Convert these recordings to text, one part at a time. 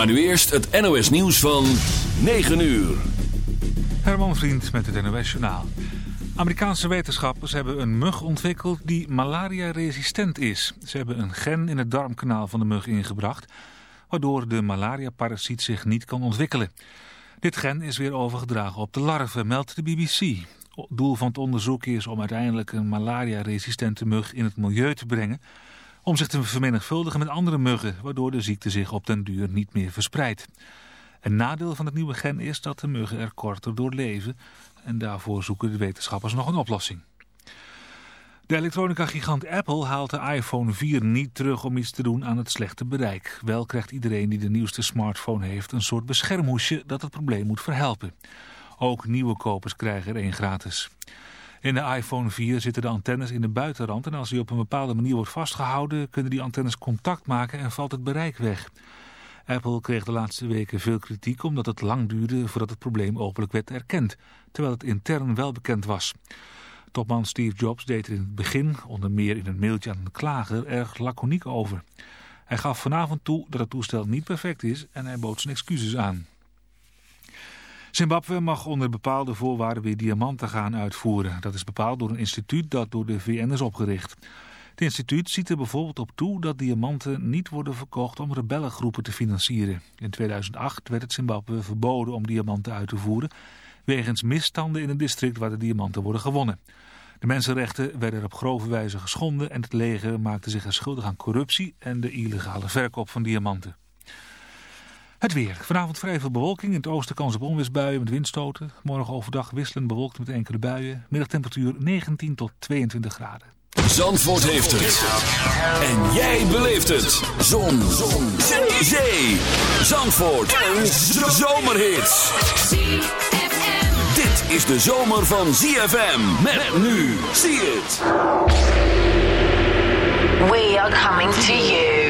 Maar nu eerst het NOS nieuws van 9 uur. Herman Vriend met het NOS Journaal. Amerikaanse wetenschappers hebben een mug ontwikkeld die malaria-resistent is. Ze hebben een gen in het darmkanaal van de mug ingebracht... waardoor de malaria-parasiet zich niet kan ontwikkelen. Dit gen is weer overgedragen op de larven, meldt de BBC. Doel van het onderzoek is om uiteindelijk een malaria-resistente mug in het milieu te brengen... om zich te vermenigvuldigen met andere muggen... waardoor de ziekte zich op den duur niet meer verspreidt. Een nadeel van het nieuwe gen is dat de muggen er korter door leven... en daarvoor zoeken de wetenschappers nog een oplossing. De elektronica-gigant Apple haalt de iPhone 4 niet terug om iets te doen aan het slechte bereik. Wel krijgt iedereen die de nieuwste smartphone heeft een soort beschermhoesje dat het probleem moet verhelpen. Ook nieuwe kopers krijgen er één gratis. In de iPhone 4 zitten de antennes in de buitenrand en als die op een bepaalde manier wordt vastgehouden kunnen die antennes contact maken en valt het bereik weg. Apple kreeg de laatste weken veel kritiek omdat het lang duurde voordat het probleem openlijk werd erkend, terwijl het intern wel bekend was. Topman Steve Jobs deed er in het begin, onder meer in een mailtje aan een klager, erg laconiek over. Hij gaf vanavond toe dat het toestel niet perfect is en hij bood zijn excuses aan. Zimbabwe mag onder bepaalde voorwaarden weer diamanten gaan uitvoeren. Dat is bepaald door een instituut dat door de VN is opgericht. Het instituut ziet er bijvoorbeeld op toe dat diamanten niet worden verkocht om rebellengroepen te financieren. In 2008 werd het Zimbabwe verboden om diamanten uit te voeren, wegens misstanden in het district waar de diamanten worden gewonnen. De mensenrechten werden er op grove wijze geschonden en het leger maakte zich schuldig aan corruptie en de illegale verkoop van diamanten. Het weer. Vanavond vrij veel bewolking. In het oosten kans op onweersbuien met windstoten. Morgen overdag wisselend bewolkt met enkele buien. Middagtemperatuur 19 tot 22 graden. Zandvoort heeft het. En jij beleeft het. Zon. Zon. Zee. Zee. Zandvoort. Een zomerhit. Dit is de zomer van ZFM. Met nu. Zie het. We are coming to you.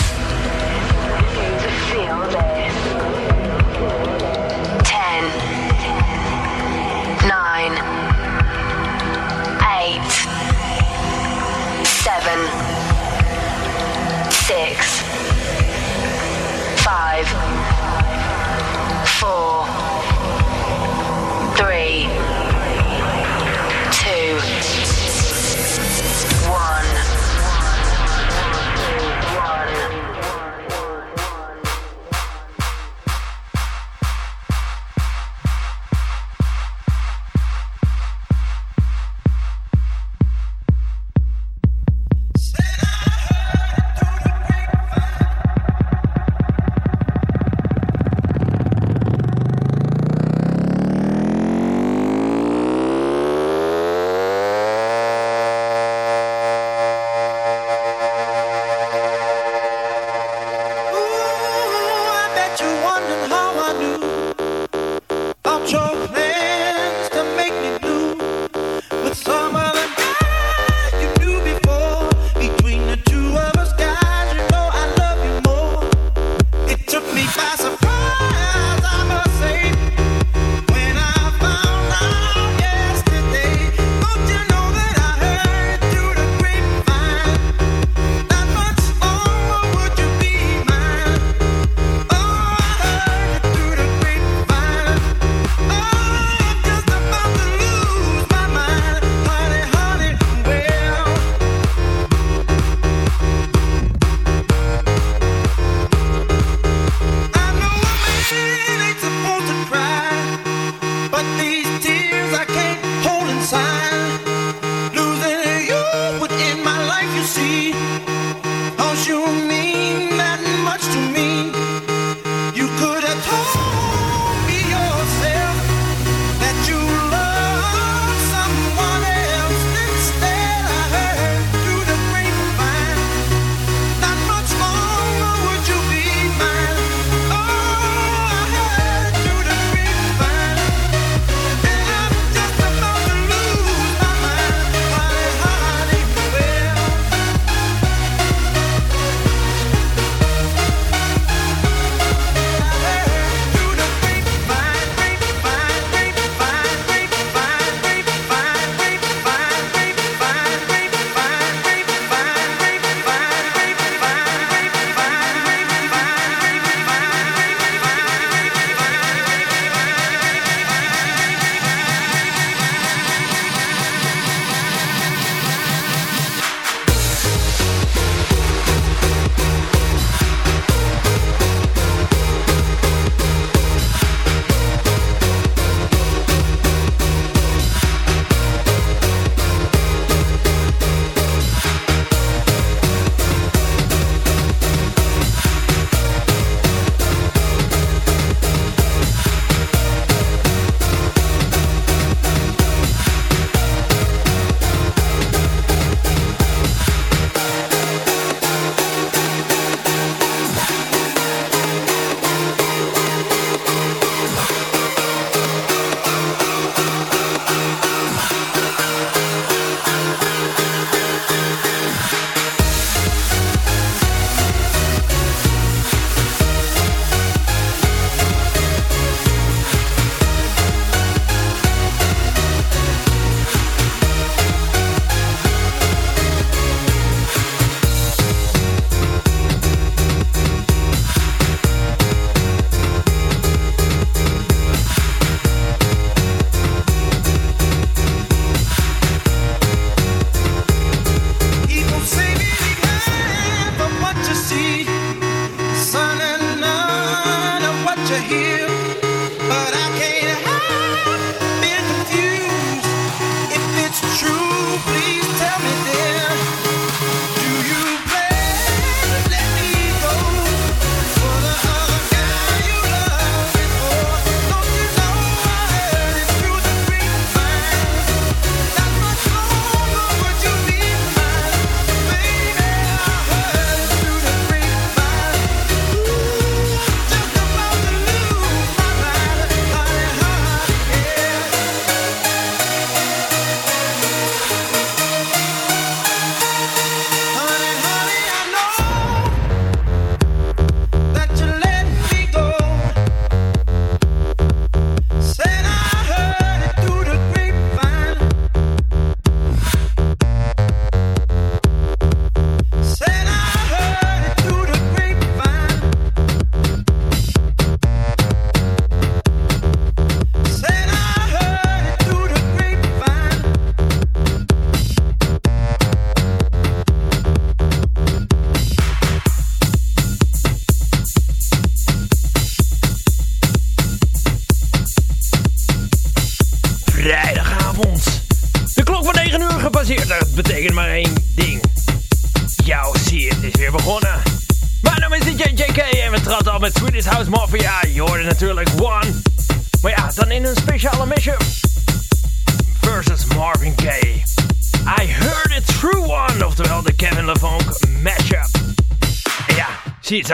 Five. Four. Three.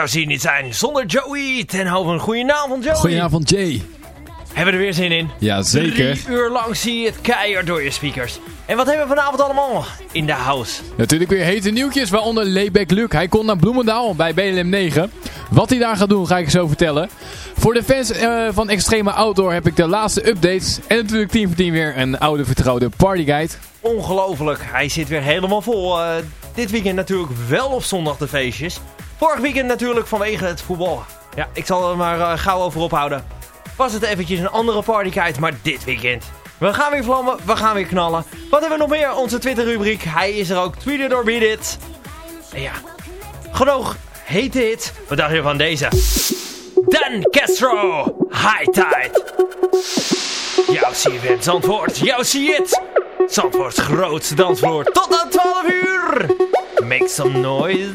Zou zien niet zijn zonder Joey. Ten hoven goedenavond Joey. Goedenavond Jay. Hebben we er weer zin in? Ja, zeker. Drie uur lang zie je het keihard door je speakers. En wat hebben we vanavond allemaal in de house? Natuurlijk weer hete nieuwtjes, waaronder Layback Luke. Hij komt naar Bloemendaal bij BLM 9. Wat hij daar gaat doen, ga ik zo vertellen. Voor de fans uh, van Extreme Outdoor heb ik de laatste updates. En natuurlijk 10 voor 10 weer een oude vertrouwde partyguide. Ongelooflijk, hij zit weer helemaal vol. Uh, dit weekend natuurlijk wel op zondag de feestjes. Vorig weekend natuurlijk vanwege het voetbal. Ja, ik zal er maar uh, gauw over ophouden. Was het eventjes een andere partyguide, maar dit weekend we gaan weer vlammen, we gaan weer knallen. Wat hebben we nog meer? Onze Twitter rubriek. Hij is er ook. Tweet it or beat it. En ja, genoeg hete hit. Wat dacht je van deze? Dan Castro, High Tide. Jouw CFM Zandvoort, jouw zie het. Zandvoorts grootste dansvloer. Tot aan 12 uur. Make some noise.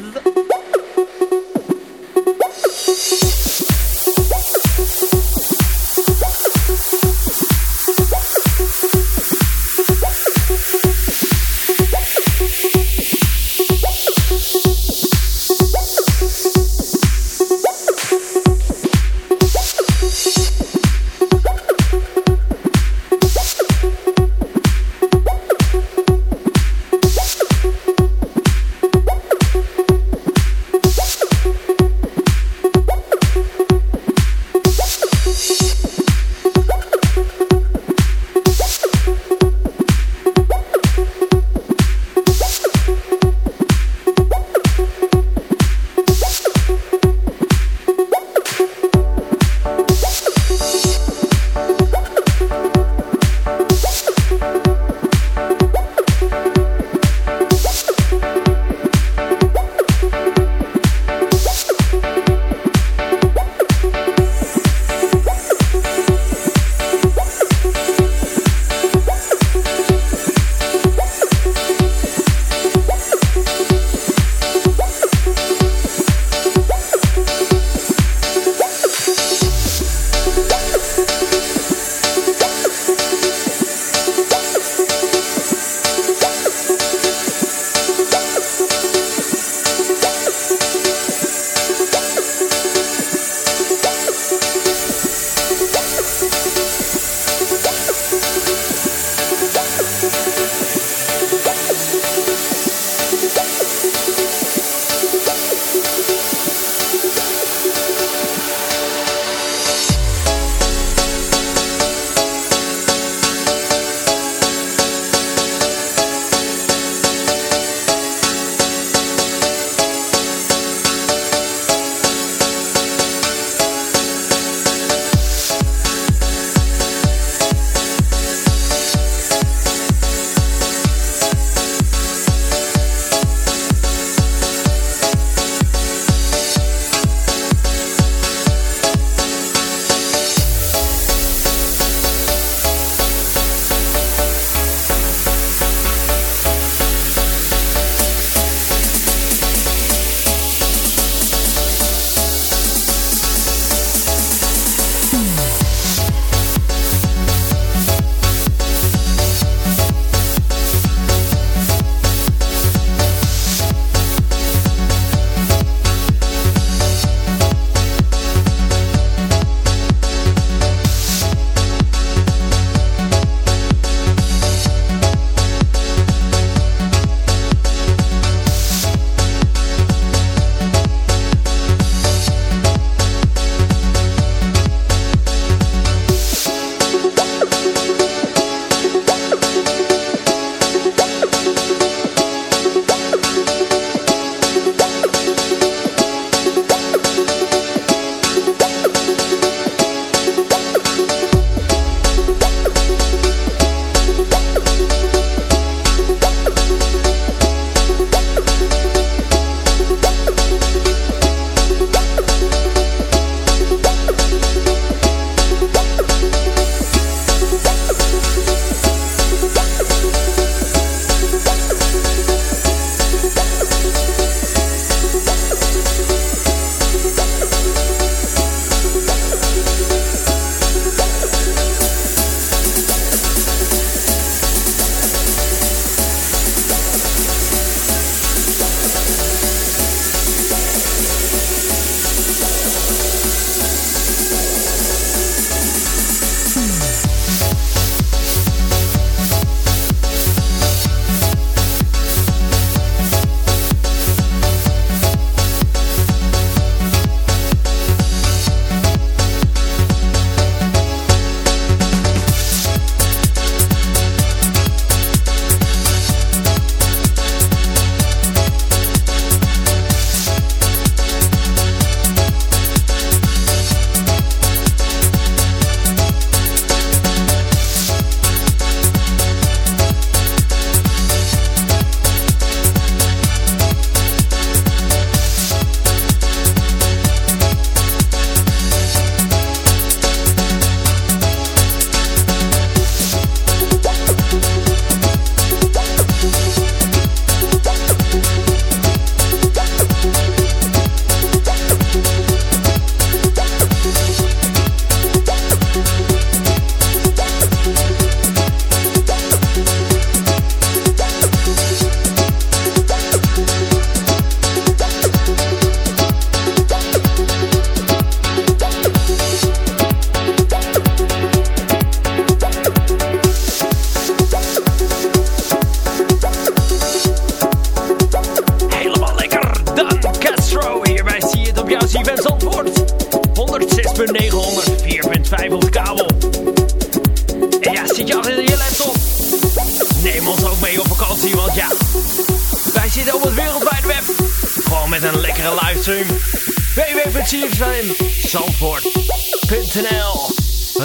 www.cfmzandvoort.nl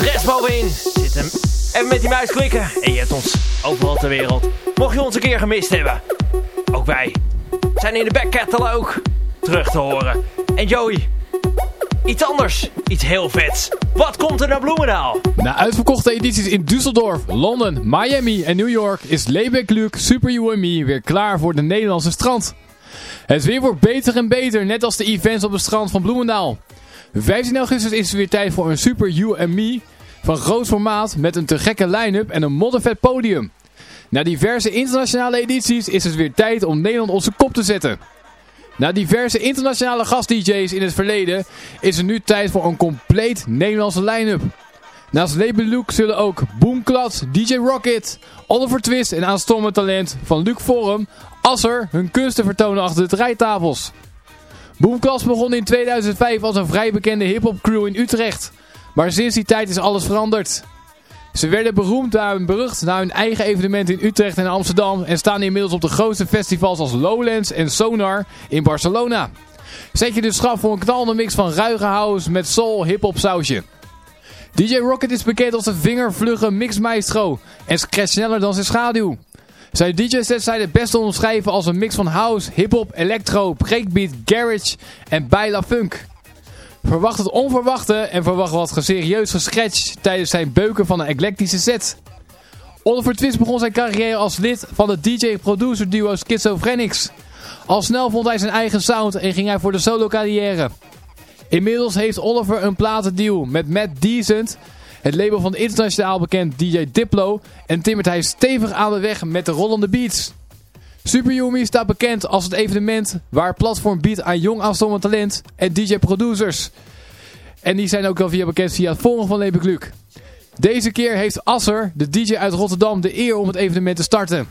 Rest bovenin. Zit even met die muis klikken. En je hebt ons overal ter wereld. Mocht je ons een keer gemist hebben. Ook wij zijn in de back catalog terug te horen. En Joey, iets anders. Iets heel vets. Wat komt er naar Bloemendaal? Na uitverkochte edities in Düsseldorf, Londen, Miami en New York is Lebeck Luke Super You and Me weer klaar voor de Nederlandse strand. Het weer wordt beter en beter, net als de events op het strand van Bloemendaal. 15 augustus is het weer tijd voor een Super You Me van groot formaat met een te gekke line-up en een moddervet podium. Na diverse internationale edities is het weer tijd om Nederland op zijn kop te zetten. Na diverse internationale gast-DJ's in het verleden is het nu tijd voor een compleet Nederlandse line-up. Naast Label Luke zullen ook Boomklad, DJ Rocket, Oliver Twist en aanstormend talent van Luke Forum, Hun kunsten vertonen achter de draaitafels. Boomklad begon in 2005 als een vrij bekende hip-hop crew in Utrecht. Maar sinds die tijd is alles veranderd. Ze werden beroemd en berucht na hun eigen evenementen in Utrecht en Amsterdam en staan inmiddels op de grootste festivals als Lowlands en Sonar in Barcelona. Zet je dus schrap voor een knalende mix van ruige house met soul hip-hop sausje. DJ Rocket is bekend als een vingervlugge mixmaestro en scratcht sneller dan zijn schaduw. Zijn DJ-sets zijn het beste omschrijven als een mix van house, hip-hop, electro, breakbeat, garage en baila funk. Verwacht het onverwachte en verwacht wat serieus gescratcht tijdens zijn beuken van een eclectische set. Oliver Twist begon zijn carrière als lid van het DJ-producer duo Schizophrenics. Al snel vond hij zijn eigen sound en ging hij voor de solo carrière. Inmiddels heeft Oliver een platendeal met Matt Decent, het label van internationaal bekend DJ Diplo, en timmert hij stevig aan de weg met de rollende beats. Super Yumi staat bekend als het evenement waar platform biedt aan jong aanstormend talent en DJ-producers. En die zijn ook wel via bekend via het volgen van Lebeck Luc. Deze keer heeft Asser, de DJ uit Rotterdam, de eer om het evenement te starten.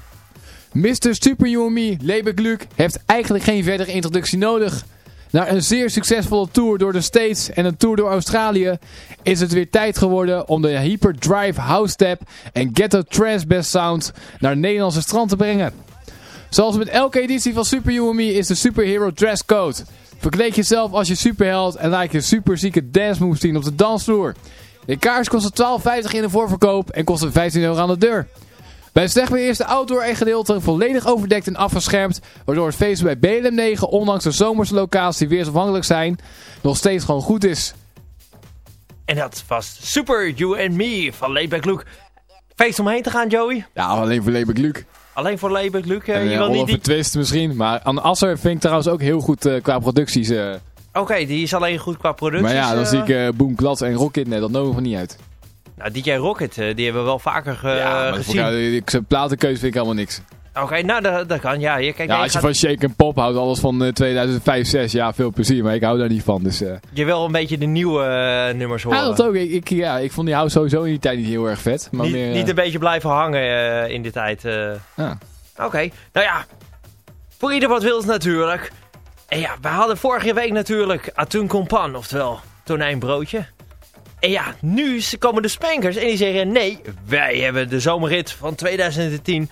Mr. Super Yumi, Lebeck Luc, heeft eigenlijk geen verdere introductie nodig. Na een zeer succesvolle tour door de States en een tour door Australië is het weer tijd geworden om de Hyperdrive House Step en Ghetto Trance Best Sound naar het Nederlandse strand te brengen. Zoals met elke editie van Super Me is de Superhero Dress Code. Verkleed jezelf als je superheld en laat je superzieke dance moves zien op de dansvloer. De kaars kost 12,50 in de voorverkoop en kost 15 euro aan de deur. Bij het slecht is de outdoor gedeelte volledig overdekt en afgeschermd, waardoor het feest bij BLM 9, ondanks de zomerse locatie weersafhankelijk zijn, nog steeds gewoon goed is. En dat was Super You and Me van Layback Luke. Feest omheen te gaan, Joey? Ja, alleen voor Lebeck Luc. Alleen voor Layback Luke? En, je uh, wil niet die... Twist misschien, maar aan Asser vind ik trouwens ook heel goed uh, qua producties. Uh. Oké, die is alleen goed qua producties. Maar ja, dan zie ik uh, Boom Klats en Rocket, nee, dat we niet uit. Nou, DJ Rocket, die hebben we wel vaker ge ja, gezien. Ja, zijn platenkeuze vind ik helemaal niks. Oké, okay, nou dat, dat kan. Ja, je, kijk, ja als je gaat... van Shake Pop houdt, alles van uh, 2005, 6, ja, veel plezier. Maar ik hou daar niet van. Dus, uh... Je wil een beetje de nieuwe uh, nummers horen. Ja, dat ook. Ik, ik, ja, ik vond die house sowieso in die tijd niet heel erg vet. Maar niet, meer, niet een beetje blijven hangen in die tijd. Ja. Oké, okay. nou ja. Voor ieder wat wils natuurlijk. En ja, we hadden vorige week natuurlijk Atun Compan, oftewel tonijnbroodje. En ja, nu komen de Spankers en die zeggen... Nee, wij hebben de zomerrit van 2010.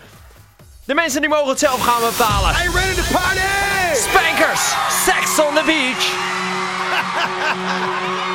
De mensen die mogen het zelf gaan bepalen. You ready to party? Spankers, sex on the beach.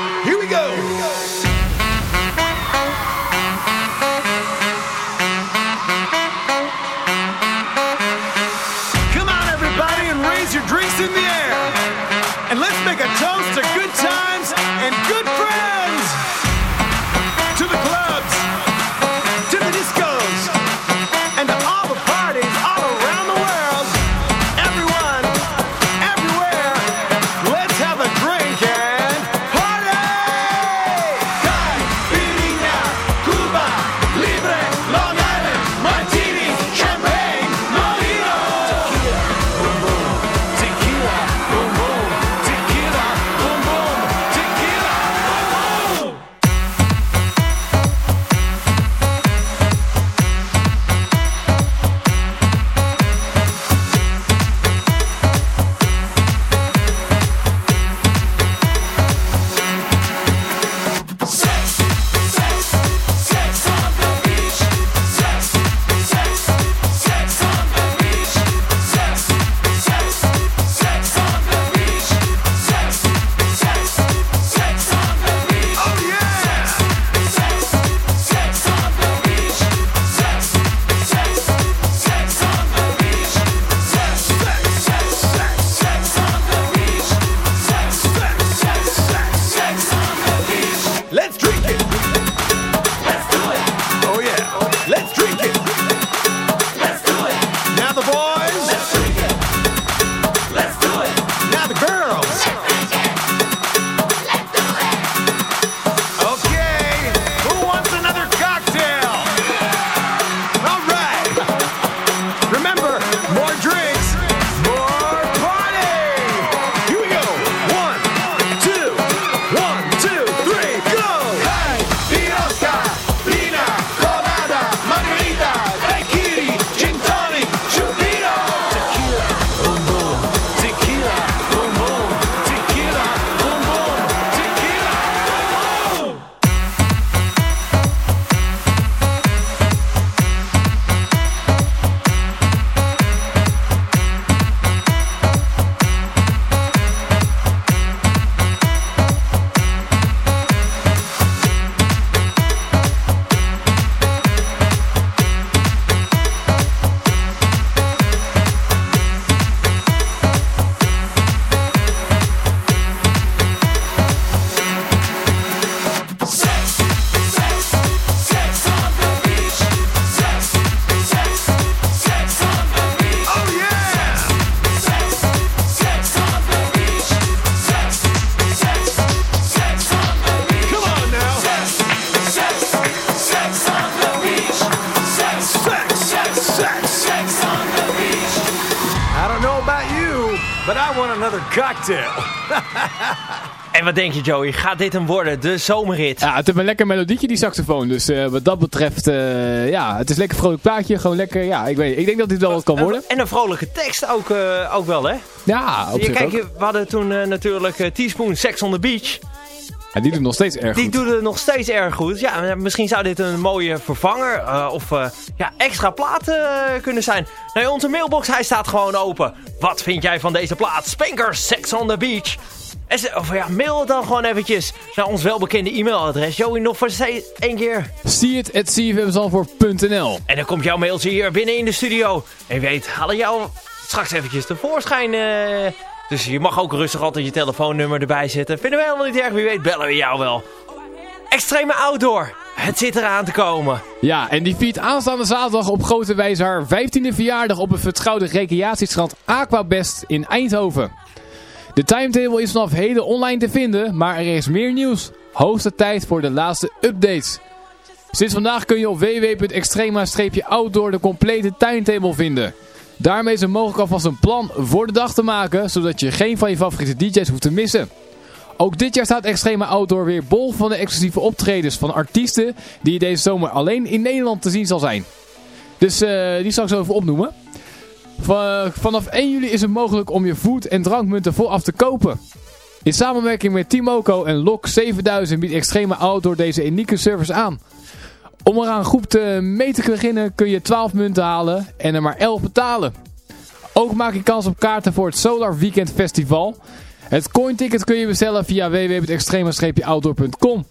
denk je, Joey? Gaat dit hem worden? De zomerrit? Ja, het heeft een lekker melodietje, die saxofoon. Dus eh, wat dat betreft, eh, ja, het is een lekker vrolijk plaatje. Gewoon lekker, ja, ik, weet, ik denk dat dit wel wat kan worden. En een vrolijke tekst ook, eh, ook wel, hè? Ja, op zich kijk, ook. we hadden toen natuurlijk Teaspoon Sex on the Beach. Ja, die doet nog steeds erg Die goed. doet het nog steeds erg goed. Ja, misschien zou dit een mooie vervanger of ja, extra plaat eh, kunnen zijn. Nou, onze mailbox, hij staat gewoon open. Wat vind jij van deze plaat? Spanker, Sex on the Beach. Of ja, mail dan gewoon eventjes naar ons welbekende e-mailadres. Joey, nog voor één keer. See it at cfmzandvoort.nl En dan komt jouw mailtje hier binnen in de studio. En wie weet, halen jou straks eventjes tevoorschijn. eh dus je mag ook rustig altijd je telefoonnummer erbij zetten. Vinden we helemaal niet erg, wie weet bellen we jou wel. Extreme Outdoor, het zit eraan te komen. Ja, en die viert aanstaande zaterdag op Grote Wijze haar 15e verjaardag op het vertrouwde recreatiestrand Aquabest in Eindhoven. De timetable is vanaf heden online te vinden, maar er is meer nieuws. Hoogste tijd voor de laatste updates. Sinds vandaag kun je op www.extrema-outdoor de complete timetable vinden. Daarmee is er mogelijk alvast een plan voor de dag te maken, zodat je geen van je favoriete DJ's hoeft te missen. Ook dit jaar staat Extreme Outdoor weer bol van de exclusieve optredens van artiesten die deze zomer alleen in Nederland te zien zal zijn. Dus eh, die zal ik zo even opnoemen. Va- vanaf 1 juli is het mogelijk om je voed- en drankmunten vooraf te kopen. In samenwerking met Timoco en Lok 7000 biedt Extreme Outdoor deze unieke service aan. Om eraan groep te mee te beginnen kun je 12 munten halen en er maar 11 betalen. Ook maak je kans op kaarten voor het Solar Weekend Festival. Het cointicket kun je bestellen via www.extrema-outdoor.com.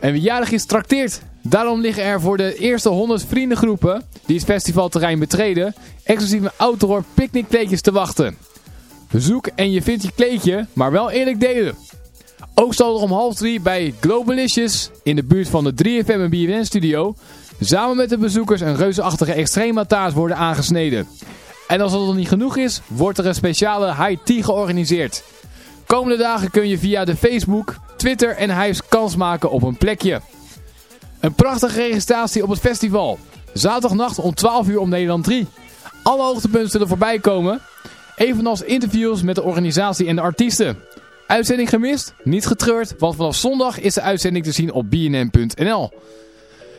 En wie jarig is, trakteert. Daarom liggen er voor de eerste 100 vriendengroepen die het festivalterrein betreden, exclusieve outdoor picknickkleedjes te wachten. Zoek en je vindt je kleedje, maar wel eerlijk delen. Ook zal er om half drie bij Globalicious in de buurt van de 3FM en BNN studio samen met de bezoekers een reuzeachtige extrema taart worden aangesneden. En als dat nog niet genoeg is, wordt er een speciale high tea georganiseerd. Komende dagen kun je via de Facebook, Twitter en Hives kans maken op een plekje. Een prachtige registratie op het festival. Zaterdagnacht om 12 uur op Nederland 3. Alle hoogtepunten zullen voorbij komen. Evenals interviews met de organisatie en de artiesten. Uitzending gemist? Niet getreurd, want vanaf zondag is de uitzending te zien op bnn.nl.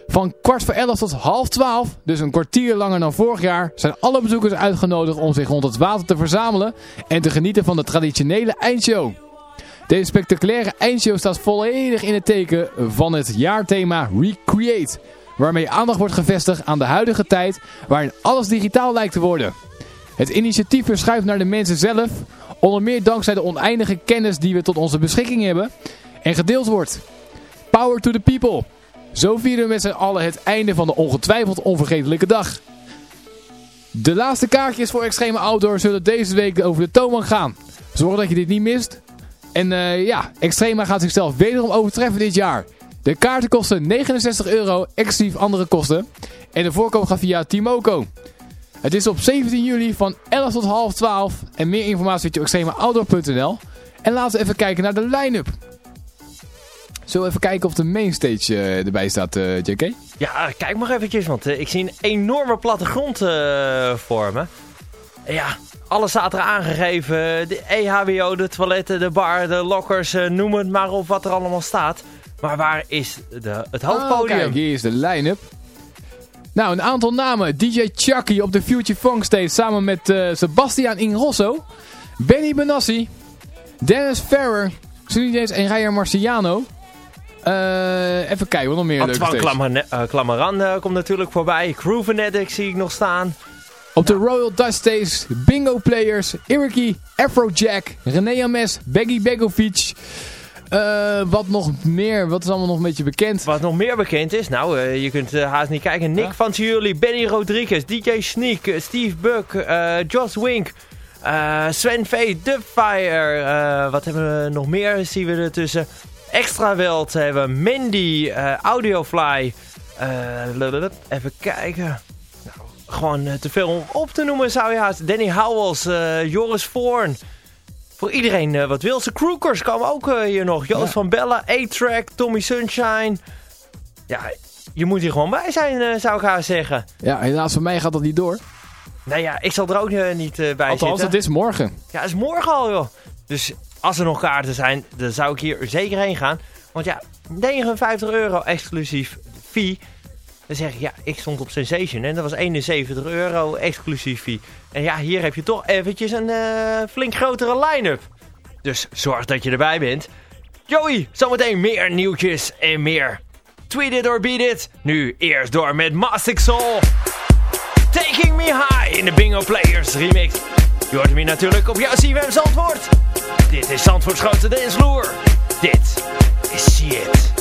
Van kwart voor elf tot half twaalf, dus een kwartier langer dan vorig jaar, zijn alle bezoekers uitgenodigd om zich rond het water te verzamelen en te genieten van de traditionele eindshow. Deze spectaculaire eindshow staat volledig in het teken van het jaarthema Recreate, waarmee aandacht wordt gevestigd aan de huidige tijd waarin alles digitaal lijkt te worden. Het initiatief verschuift naar de mensen zelf, onder meer dankzij de oneindige kennis die we tot onze beschikking hebben en gedeeld wordt. Power to the people! Zo vieren we met z'n allen het einde van de ongetwijfeld onvergetelijke dag. De laatste kaartjes voor Extreme Outdoor zullen deze week over de toonbank gaan. Zorg dat je dit niet mist. En eh, ja, Extrema gaat zichzelf wederom overtreffen dit jaar. De kaarten kosten 69 euro, exclusief andere kosten. En de voorkoop gaat via Timoco. Het is op 17 juli van 11 tot half 12. En meer informatie vind je op extremeoutdoor.nl. En laten we even kijken naar de line-up. Zullen we even kijken of de mainstage eh, erbij staat, eh, JK? Ja, kijk maar eventjes, want ik zie een enorme plattegrond vormen. Ja, alles staat er aangegeven. De EHBO, de toiletten, de bar, de lockers, eh, noem het maar op wat er allemaal staat. Maar waar is de, het Oh, hoofdpodium? kijk, hier is de line-up. Nou, een aantal namen. DJ Chucky op de Future Funk Stage samen met eh, Sebastian Ingrosso. Benny Benassi. Dennis Ferrer. Sunny James en Ryan Marciano. Eh, even kijken, wat nog meer Antoine. Clamaran eh, komt natuurlijk voorbij. Groovenetic zie ik nog staan. Op de Royal Dutch Stage, Bingo Players, Iriki, Afrojack, René Ames, Baggy Begovic. Eh, wat nog meer? Wat is allemaal nog een beetje bekend? Wat nog meer bekend is, nou, eh, je kunt eh, haast niet kijken. Nick van Ciuli, Benny Rodriguez, DJ Sneak, Steve Buck, Joss Wink, Sven V, The Fire. wat hebben we nog meer? Zien we ertussen. Extra Weld hebben we Mandy, Audiofly. even kijken gewoon eh, te veel om op te noemen, zou je haast. Danny Howells, eh, Joris Voorn. Voor iedereen eh, wat wil. De Kroekers komen ook hier nog. Joost van Bella, A-Track, Tommy Sunshine. Ja, je moet hier gewoon bij zijn, zou ik haar zeggen. Ja, helaas voor mij gaat dat niet door. Nou ja, ik zal er ook niet bij zijn. zitten. Althans, het is morgen. Ja, het is morgen al, joh. Dus als er nog kaarten zijn, dan zou ik hier zeker heen gaan. Want ja, 59 euro exclusief fee. Zeg zeggen, ja, ik stond op Sensation en dat was 71 euro exclusief. En ja, hier heb je toch eventjes een eh, flink grotere line-up. Dus zorg dat je erbij bent. Joey, zometeen meer nieuwtjes en meer. Tweet it or beat it. Nu eerst door met Mastic Soul. Taking me high in de Bingo Players remix. Je hoort me natuurlijk op jouw CWM Zandvoort. Dit is Zandvoorts grootste dansvloer. Dit is shit.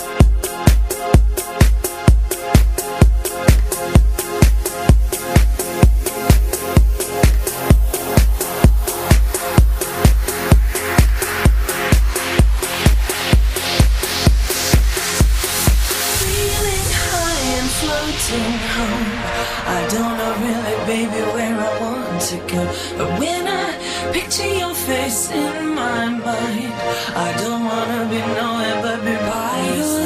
getting home. I don't know really, baby, where I want to go. But when I picture your face in my mind, I don't wanna be nowhere but be by your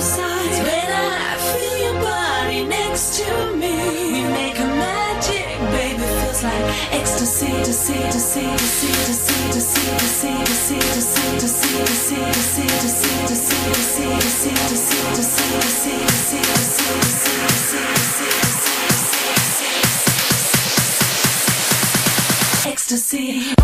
ecstasy.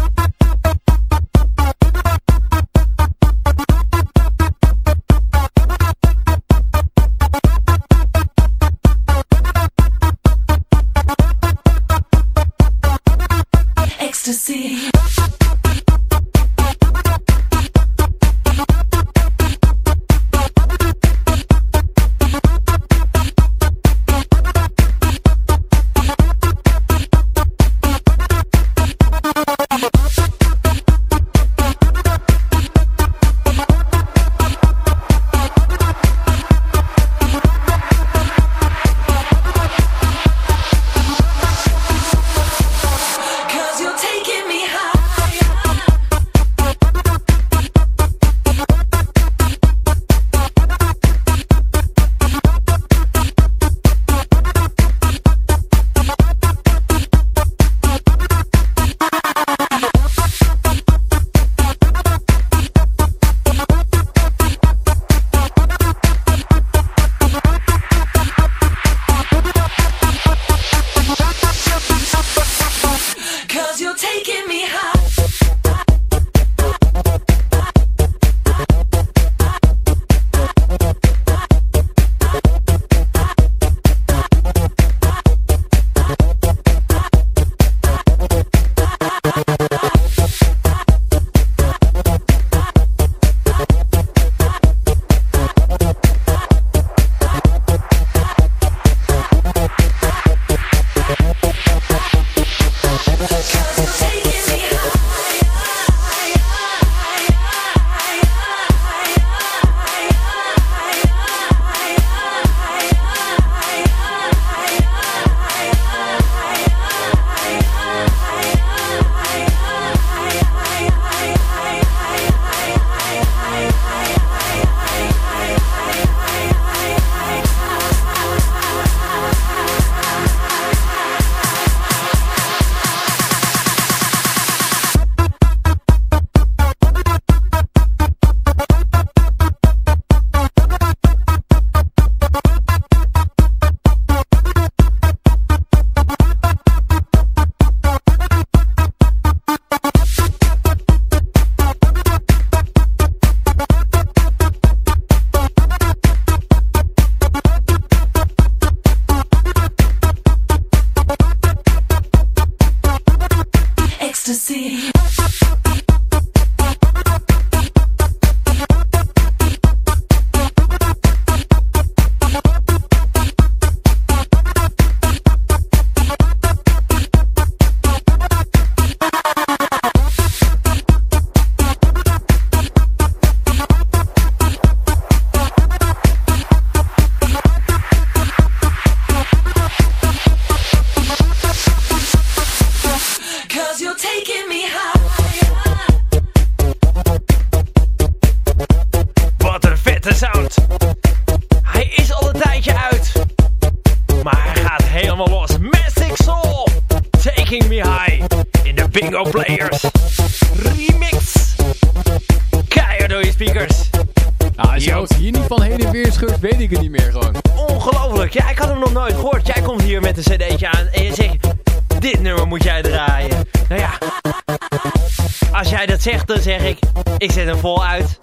Vol uit.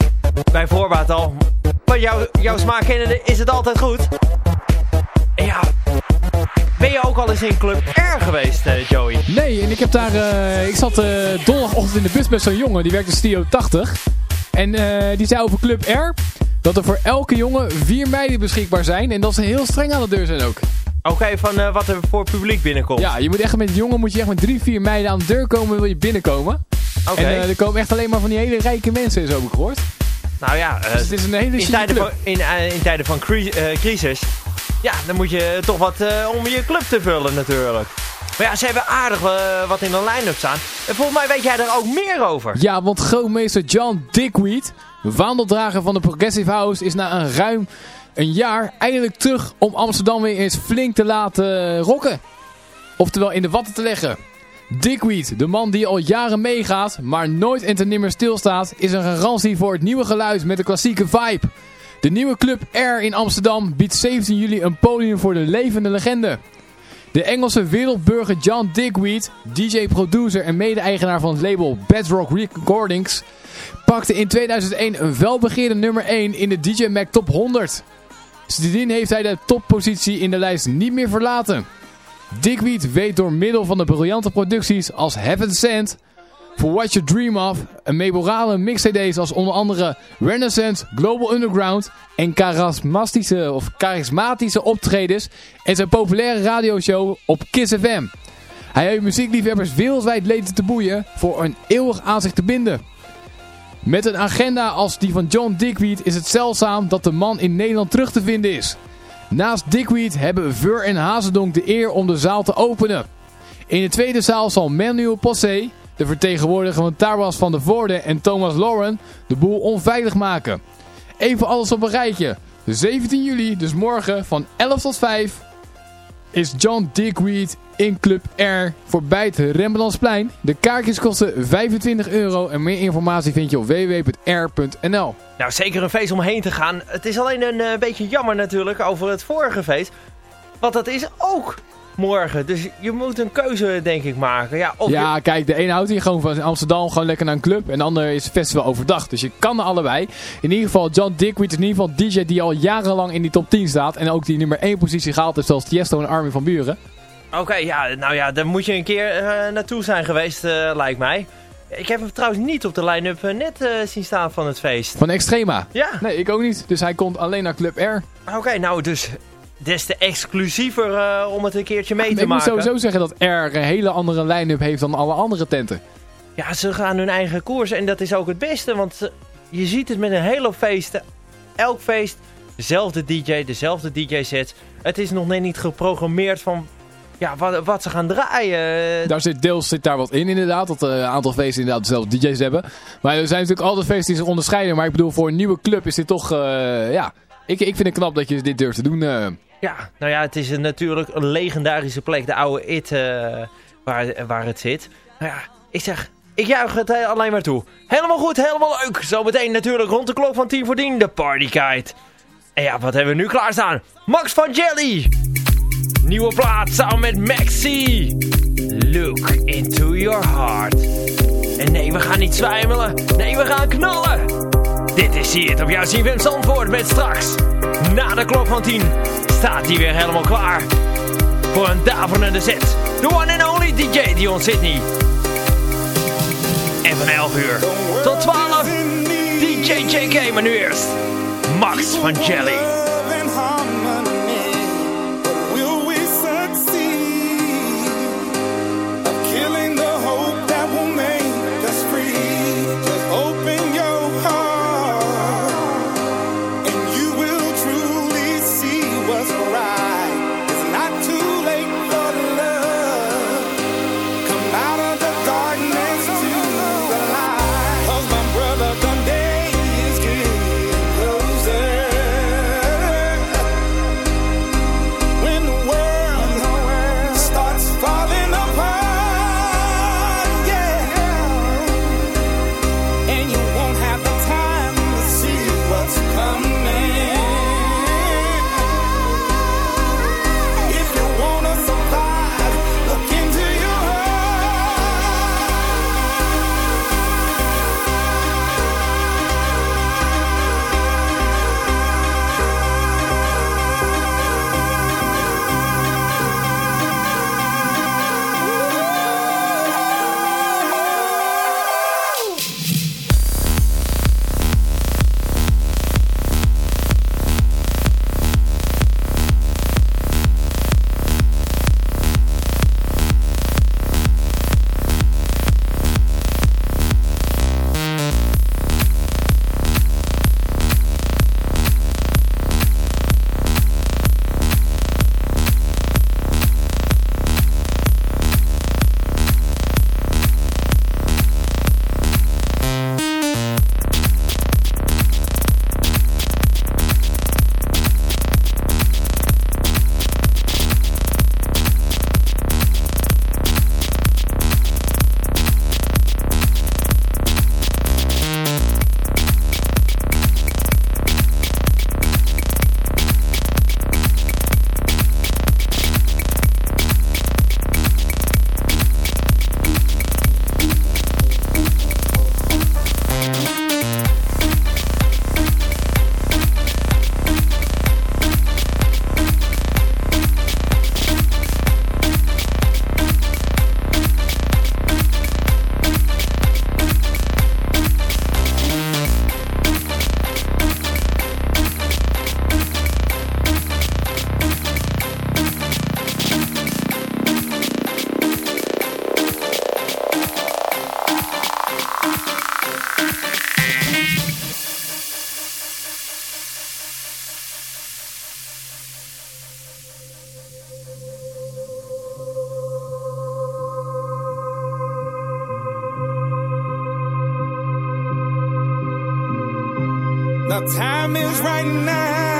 Bij voorbaat al. Maar jouw, jouw smaak kennende is het altijd goed. En ja... Ben je ook al eens in Club R geweest, eh, Joey? Nee, en ik heb daar... eh, ik zat eh, donderdagochtend in de bus met zo'n jongen, die werkte Studio 80. En die zei over Club R... Dat er voor elke jongen vier meiden beschikbaar zijn. En dat ze heel streng aan de deur zijn ook. Oké, van eh, wat er voor publiek binnenkomt. Ja, je moet echt met jongen moet je echt met drie, vier meiden aan de deur komen wil je binnenkomen. Oké. En eh, er komen echt alleen maar van die hele rijke mensen, zo heb ik gehoord. nou ja, eh, Dus het is een hele in, tijden van, in, eh, in tijden van cri- crisis, ja, dan moet je toch wat om je club te vullen natuurlijk. Maar ja, ze hebben aardig wat in de line-up staan. En volgens mij weet jij er ook meer over. Ja, want grootmeester John Dickweed, wandeldrager van de Progressive House, is na een ruim een jaar eindelijk terug om Amsterdam weer eens flink te laten rocken. Oftewel in de watten te leggen. Dickweed, de man die al jaren meegaat, maar nooit en nimmer stilstaat, is een garantie voor het nieuwe geluid met de klassieke vibe. De nieuwe Club R in Amsterdam biedt 17 juli een podium voor de levende legende. De Engelse wereldburger John Digweed, DJ-producer en mede-eigenaar van het label Bedrock Recordings, pakte in 2001 een welbegeerde nummer 1 in de DJ Mag Top 100. Sindsdien heeft hij de toppositie in de lijst niet meer verlaten. Digweed weet door middel van de briljante producties als Heaven Sent, For What You Dream Of, een memorale mix-cd's als onder andere Renaissance, Global Underground en charismatische, of charismatische optredens en zijn populaire radioshow op Kiss FM. Hij heeft muziekliefhebbers wereldwijd weten te boeien voor een eeuwig aan zich te binden. Met een agenda als die van John Dickweed is het zeldzaam dat de man in Nederland terug te vinden is. Naast Dickweed hebben Veur en Hazendonk de eer om de zaal te openen. In de tweede zaal zal Manuel Posse, de vertegenwoordiger van Taras van de Voorde en Thomas Lauren, de boel onveilig maken. Even alles op een rijtje. 17 juli, dus morgen van 11 tot 5, is John Dickweed in Club R voorbij het Rembrandtsplein. De kaartjes kosten 25 euro en meer informatie vind je op www.r.nl. Nou, zeker een feest om heen te gaan. Het is alleen een eh, beetje jammer natuurlijk over het vorige feest. Want dat is ook morgen. Dus je moet een keuze denk ik maken. Ja, of je- Ja, kijk, de ene houdt hier gewoon van Amsterdam gewoon lekker naar een club. En de ander is festival overdag. Dus je kan er allebei. In ieder geval, John Dickweed is in ieder geval DJ die al jarenlang in die top 10 staat. En ook die nummer 1 positie gehaald heeft, zoals Tiesto en Armin van Buren. Oké, ja, nou ja, daar moet je een keer eh, naartoe zijn geweest, eh, lijkt mij. Ik heb hem trouwens niet op de line-up eh, net zien staan van het feest. Van Extrema. Ja, Nee, ik ook niet. Dus hij komt alleen naar Club R. oké, nou dus des te exclusiever eh, om het een keertje mee te ik moet maken. sowieso zeggen dat R een hele andere line-up heeft dan alle andere tenten. Ja, ze gaan hun eigen koers en dat is ook het beste, want eh, je ziet het met een hele hoop feesten. Elk feest, dezelfde DJ, dezelfde DJ-sets. Het is nog net niet geprogrammeerd van ja, wat, wat ze gaan draaien. Daar zit deels zit daar wat in inderdaad. Dat eh, een aantal feesten inderdaad dezelfde DJ's hebben. Maar er zijn natuurlijk altijd feesten die zich onderscheiden. Maar ik bedoel, voor een nieuwe club is dit toch... ja, ik, ik vind het knap dat je dit durft te doen. Ja, nou ja, het is natuurlijk een legendarische plek, de oude It, eh, waar, waar het zit. Nou ja, ik zeg, ik juich het eh, alleen maar toe. Helemaal goed, helemaal leuk. Zometeen natuurlijk rond de klok van 10 voor 10, de Party Guide. En ja, wat hebben we nu klaarstaan? Max van Jelly. Nieuwe plaat samen met Maxi. Look into your heart. En nee, we gaan niet zwijmelen. Nee, we gaan knallen. Dit is hier het op jouw CFM Zandvoort met straks. Na de klok van 10 staat hij weer helemaal klaar. Voor een daverende set. The one and only DJ Dion Sydney. En van 11 uur tot 12 DJ JK. Maar nu eerst Max van Jelly. Time is right now,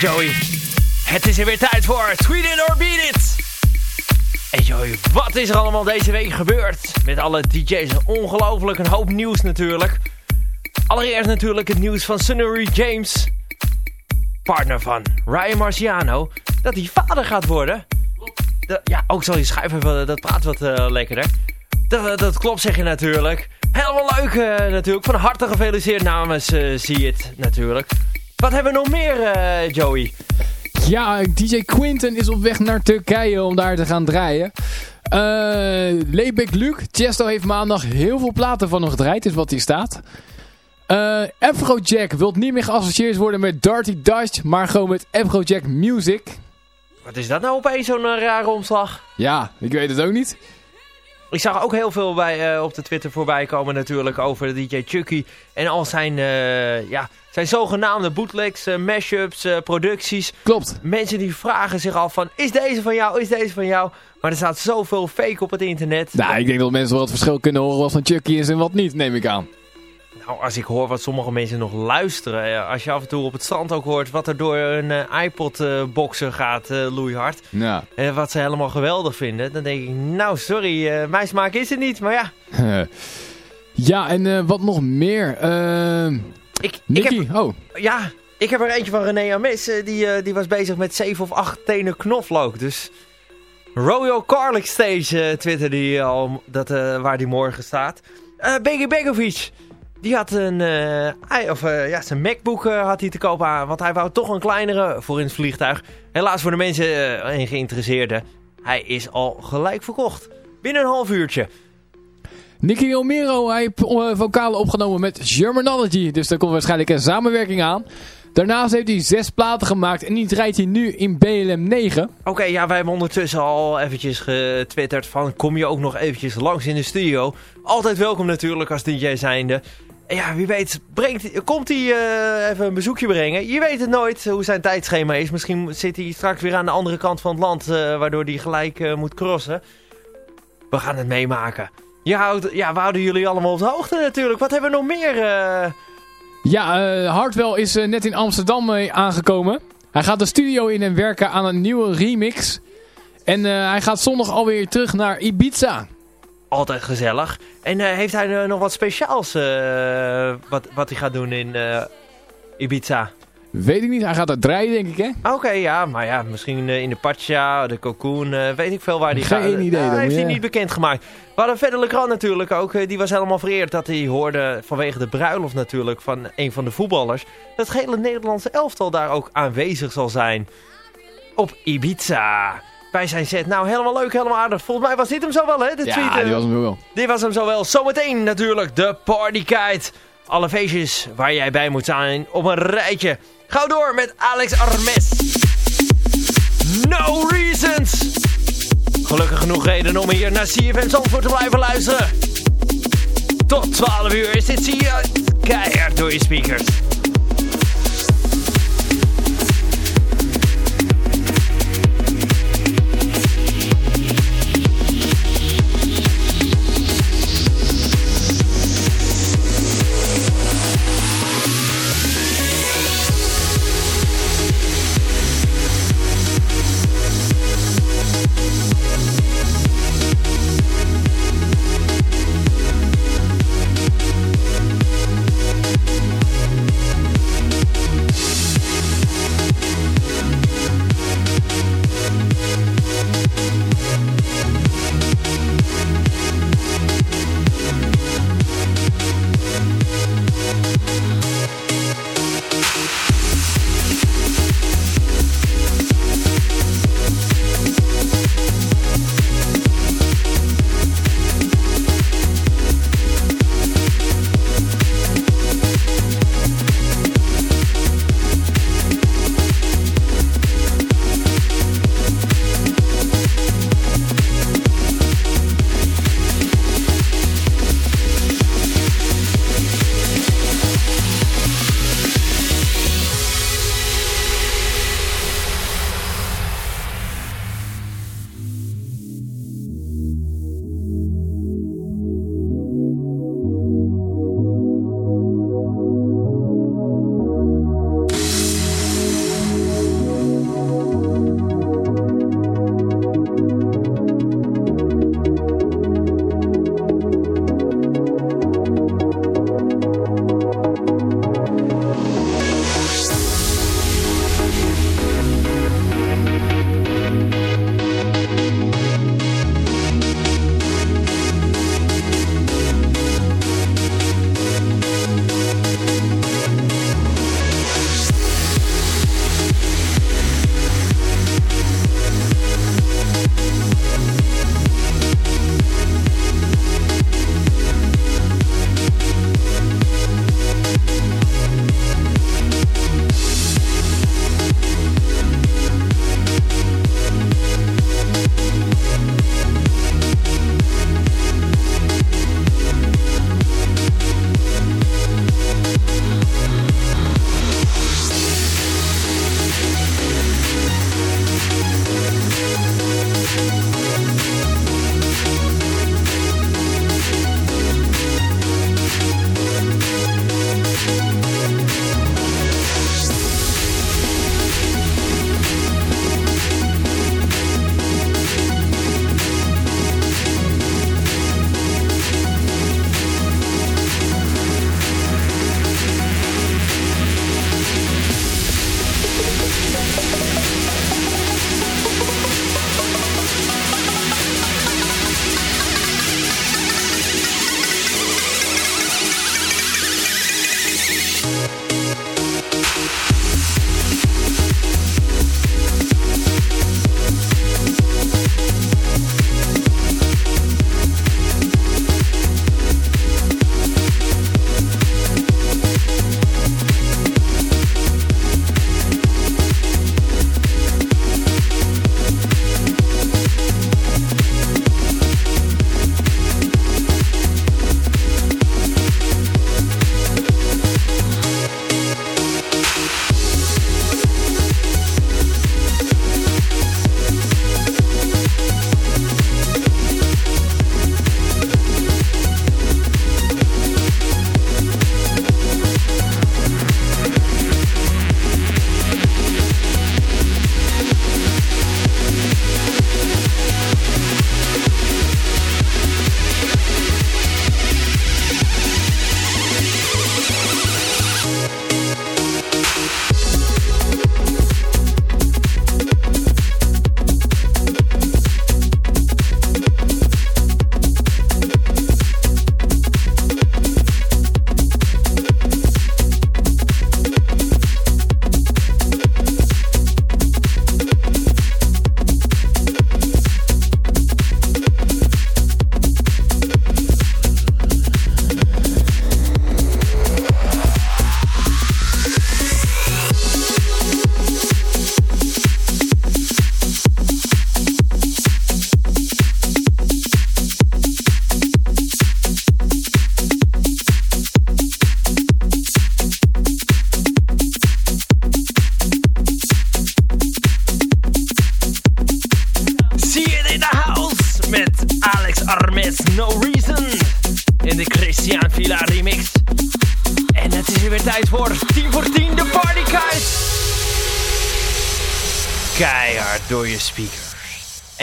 Joey. Het is er weer tijd voor Tweet It or Beat It. En Joey, wat is er allemaal deze week gebeurd? Met alle DJ's ongelooflijk een hoop nieuws natuurlijk. Allereerst natuurlijk het nieuws van Sunnery James. Partner van Ryan Marciano. Dat hij vader gaat worden. Dat- ja, ook zal je schuiven, even, dat praat wat eh, lekkerder. Dat, dat klopt zeg je natuurlijk. Helemaal leuk eh, natuurlijk. Van harte gefeliciteerd namens eh Zie het natuurlijk. Wat hebben we nog meer, eh, Joey? Ja, DJ Quinten is op weg naar Turkije om daar te gaan draaien. Eh Layback Luke, Chesto heeft maandag heel veel platen van hem gedraaid, is wat hier staat. Eh Afrojack wil niet meer geassocieerd worden met Darty Dutch, maar gewoon met Afrojack Music. Wat is dat nou opeens zo'n eh, rare omslag? Ja, ik weet het ook niet. Ik zag ook heel veel bij, eh, op de Twitter voorbij komen natuurlijk over DJ Chucky. En al zijn, eh, ja, zijn zogenaamde bootlegs, eh, mashups, eh, producties. Klopt. Mensen die vragen zich af van, is deze van jou, is deze van jou? Maar er staat zoveel fake op het internet. Nou, ik denk dat mensen wel het verschil kunnen horen wat van Chucky is en wat niet, neem ik aan. Nou, als ik hoor wat sommige mensen nog luisteren. eh, Als je af en toe op het strand ook hoort wat er door een iPod-boxer gaat, loeihard. Ja. En wat ze helemaal geweldig vinden. Dan denk ik, nou sorry, mijn smaak is het niet. Maar ja, ja, en wat nog meer? Eh ik, ik Nicky, heb, oh. ja, ik heb er eentje van René Amis. eh, die, eh, die was bezig met 7 of 8 tenen knoflook. Dus Royal Garlic Stage eh twitterde die al dat, waar die morgen staat. Eh Begi Begovic. Die had een, of, ja, zijn MacBook had hij te koop aan, want hij wou toch een kleinere voor in het vliegtuig. Helaas voor de mensen en geïnteresseerden, hij is al gelijk verkocht. Binnen een half uurtje. Nicky Romero, hij heeft eh, vocalen opgenomen met Germanology. Dus daar komt waarschijnlijk een samenwerking aan. Daarnaast heeft hij zes platen gemaakt en die draait hij nu in BLM 9. Oké, ja, wij hebben ondertussen al eventjes getwitterd van... kom je ook nog eventjes langs in de studio? Altijd welkom natuurlijk als DJ zijnde. En ja, wie weet, brengt, komt hij eh, even een bezoekje brengen. Je weet het nooit hoe zijn tijdschema is. Misschien zit hij straks weer aan de andere kant van het land, eh, waardoor hij gelijk moet crossen. We gaan het meemaken. Je houdt, ja, we houden jullie allemaal op de hoogte natuurlijk. Wat hebben we nog meer? eh? Ja, Hartwell is eh, net in Amsterdam aangekomen. Hij gaat de studio in en werken aan een nieuwe remix. En hij gaat zondag alweer terug naar Ibiza. Altijd gezellig. En heeft hij nog wat speciaals wat, wat hij gaat doen in Ibiza? Weet ik niet, hij gaat daar draaien denk ik hè? Oké, ja, maar ja, misschien eh, in de Pacha, de Cocoon, eh, weet ik veel waar die Geen gaat. idee Ja, dan, heeft hij ja. niet bekendgemaakt. We hadden verder Legrand natuurlijk ook, eh, die was helemaal vereerd dat hij hoorde vanwege de bruiloft natuurlijk van een van de voetballers. Dat het hele Nederlandse elftal daar ook aanwezig zal zijn. Op Ibiza. Bij zijn set. Nou, helemaal leuk, helemaal aardig. Volgens mij was dit hem zo wel, hè? De tweet, Ja, die was hem wel. Dit was hem zo wel. Zometeen natuurlijk de partykite. Alle feestjes waar jij bij moet zijn op een rijtje. Gauw door met Alex Armes. No reasons. Gelukkig genoeg reden om hier naar CFM Zandvoort te blijven luisteren. Tot 12 uur is dit je keihard door je speakers.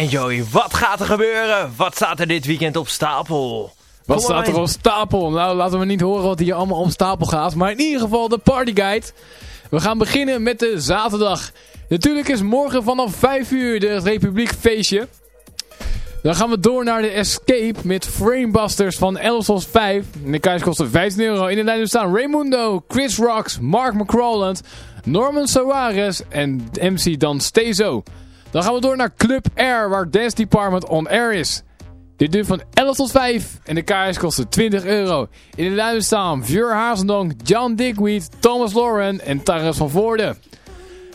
En Joey, wat gaat er gebeuren? Wat staat er dit weekend op stapel? Wat Kom staat er op stapel? Nou, laten we niet horen wat hier allemaal op stapel gaat. Maar in ieder geval de partyguide. We gaan beginnen met de zaterdag. Natuurlijk is morgen vanaf 5 uur de Republiek feestje. Dan gaan we door naar de Escape met Framebusters van 11 tot 5. De kaars kosten 15 euro. In de lijn staan Raimundo, Chris Rocks, Mark McCrolland, Norman Soares en MC Dan Stezo. Dan gaan we door naar Club Air waar Dance Department on Air is. Dit duurt van 11 tot 5 en de kaars kosten 20 euro. In de lijn staan Vjur Hazendonk, John Dickweed, Thomas Lauren en Taras van Voorde.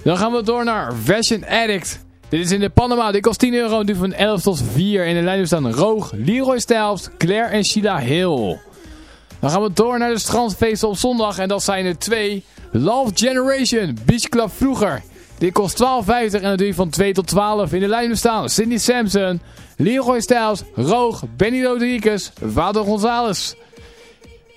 Dan gaan we door naar Fashion Addict. Dit is in de Panama. Dit kost 10 euro en duurt van 11 tot 4. In de lijn staan Roog, Leroy Styles, Claire en Sheila Hill. Dan gaan we door naar de strandfeesten op zondag. En dat zijn er twee. Love Generation, Beach Club vroeger. Dit kost 12,50 en dat duurt van 2 tot 12. In de lijn staan Cindy Sampson, Leroy Styles, Roog, Benny Rodriguez, Vader Gonzalez.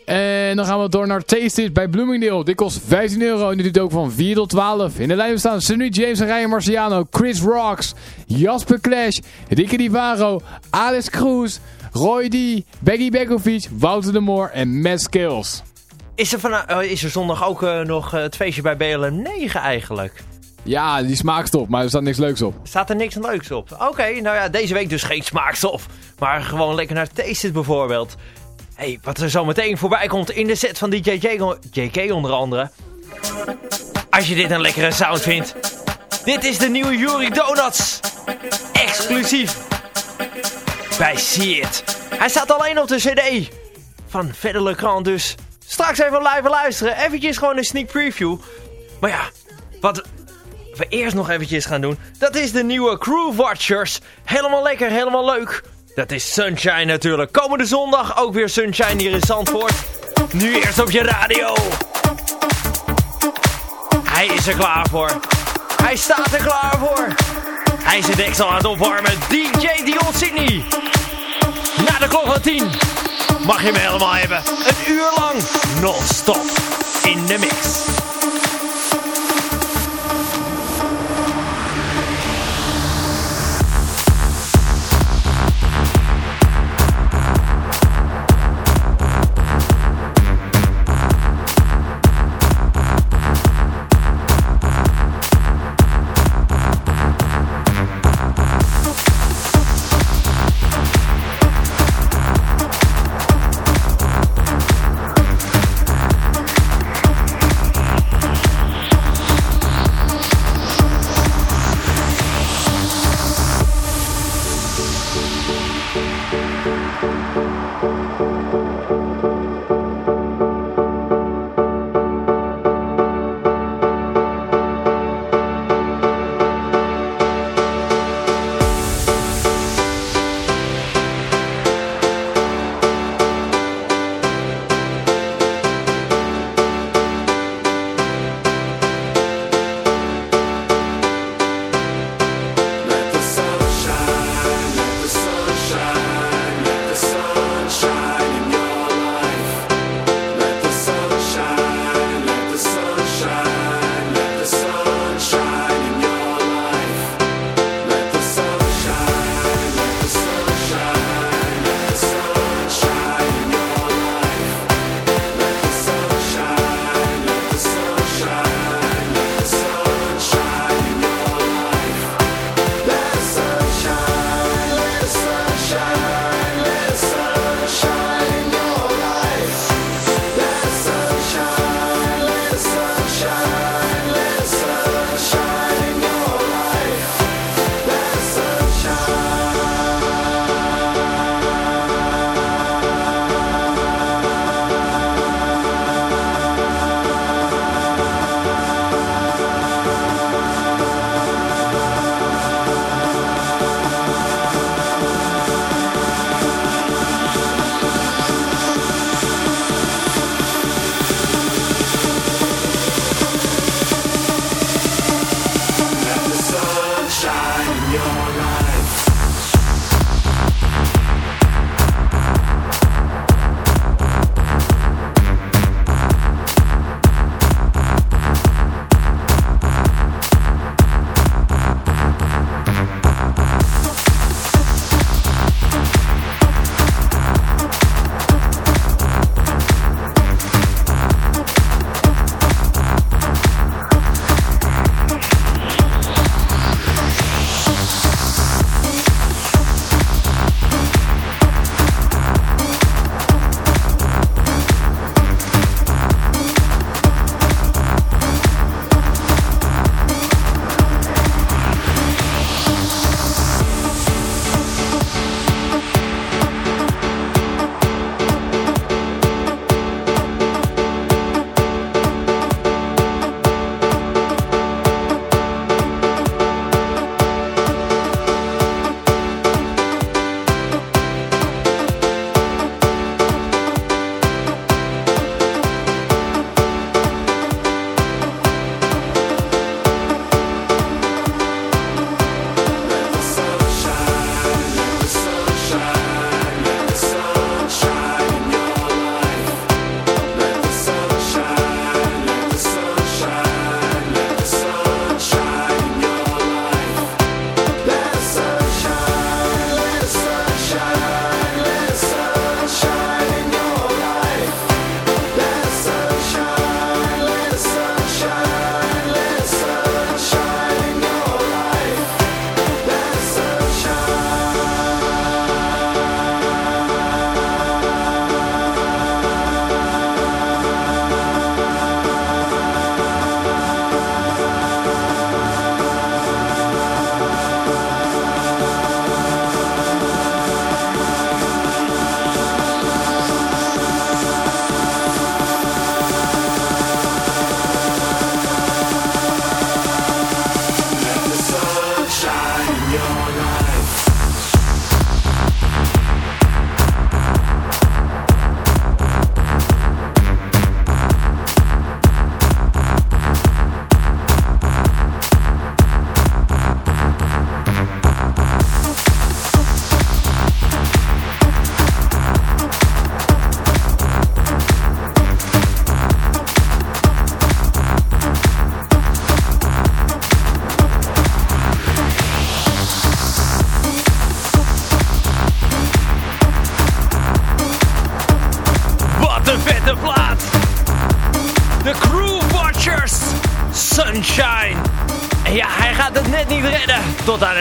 En dan gaan we door naar Taste It bij Bloomingdale. Dit kost 15 euro en dit duurt ook van 4 tot 12. In de lijn staan Sunny James en Ryan Marciano, Chris Rocks, Jasper Clash, Ricky Divaro, Alice Cruz, Roy D, Becky Bekovic, Wouter de Moor en Matt Skills. Is er, eh, is er zondag ook eh, nog eh, het feestje bij BLM 9 eigenlijk? Ja, die smaakstop, maar er staat niks leuks op. Staat er niks leuks op? Oké, nou ja, deze week dus geen smaakstof. Maar gewoon lekker naar Taste It bijvoorbeeld. hey, wat er zo meteen voorbij komt in de set van DJ JK, JK onder andere. Als je dit een lekkere sound vindt. Dit is de nieuwe Yuri Donuts. Exclusief. Bij See It. Hij staat alleen op de cd. Van Verder Legrand dus. Straks even blijven luisteren. Eventjes gewoon een sneak preview. Maar ja, wat we eerst nog eventjes gaan doen. Dat is de nieuwe Crew Watchers. Helemaal lekker, helemaal leuk. Dat is Sunshine natuurlijk. Komende zondag ook weer Sunshine hier in Zandvoort. Nu eerst op je radio. Hij is er klaar voor. Hij staat er klaar voor. Hij is de aan het opwarmen. DJ Dion Sydney. Na de klok van 10 mag je hem helemaal hebben. Een uur lang non-stop in de mix.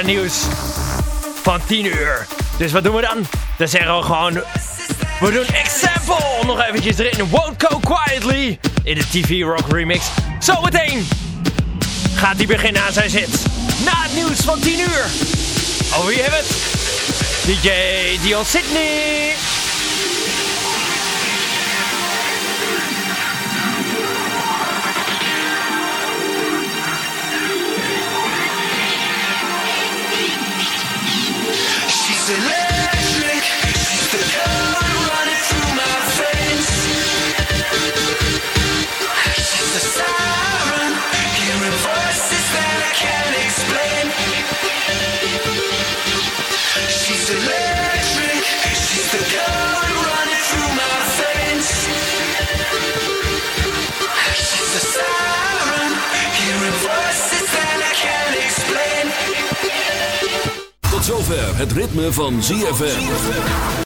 Het nieuws van 10 uur. Dus wat doen we dan? Dan zeggen we gewoon... We doen Example nog eventjes erin. Won't Go Quietly in de TV Rock remix. Zometeen gaat hij beginnen aan zijn zit. Na het nieuws van 10 uur. Oh, wie hebben het? DJ Dion Sydney. Het ritme van ZFM.